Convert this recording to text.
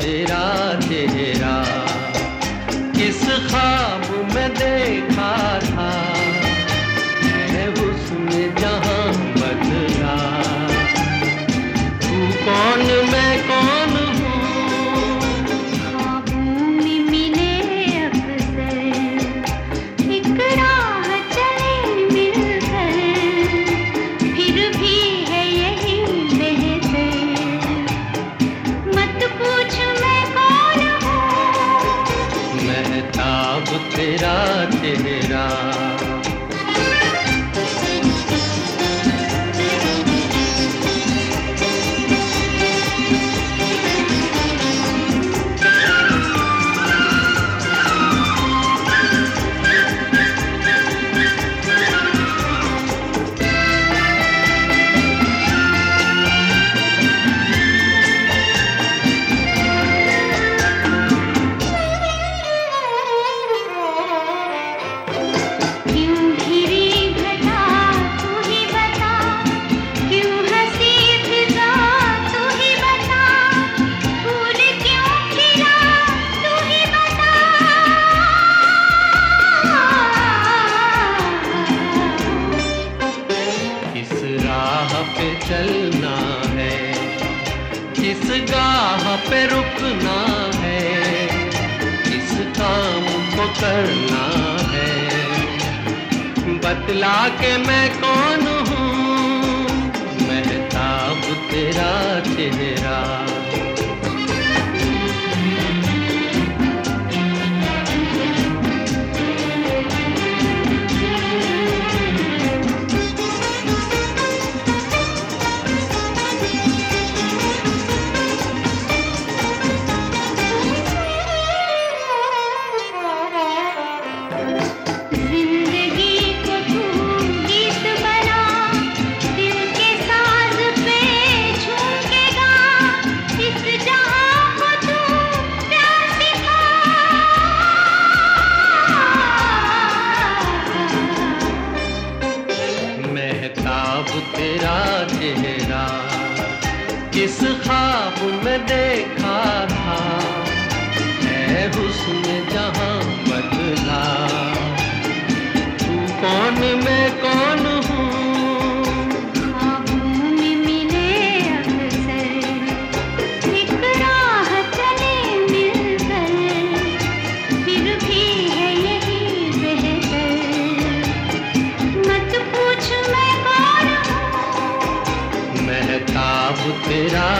तेरा चेहरा किस खाब में देख किताब तेरा चेहरा चलना है। किस गाह पे रुकना है? किस काम को करना है? बतला के मैं कौन अब तेरा चेहरा किस खाब में देखा था? है उसने जहाँ तेरा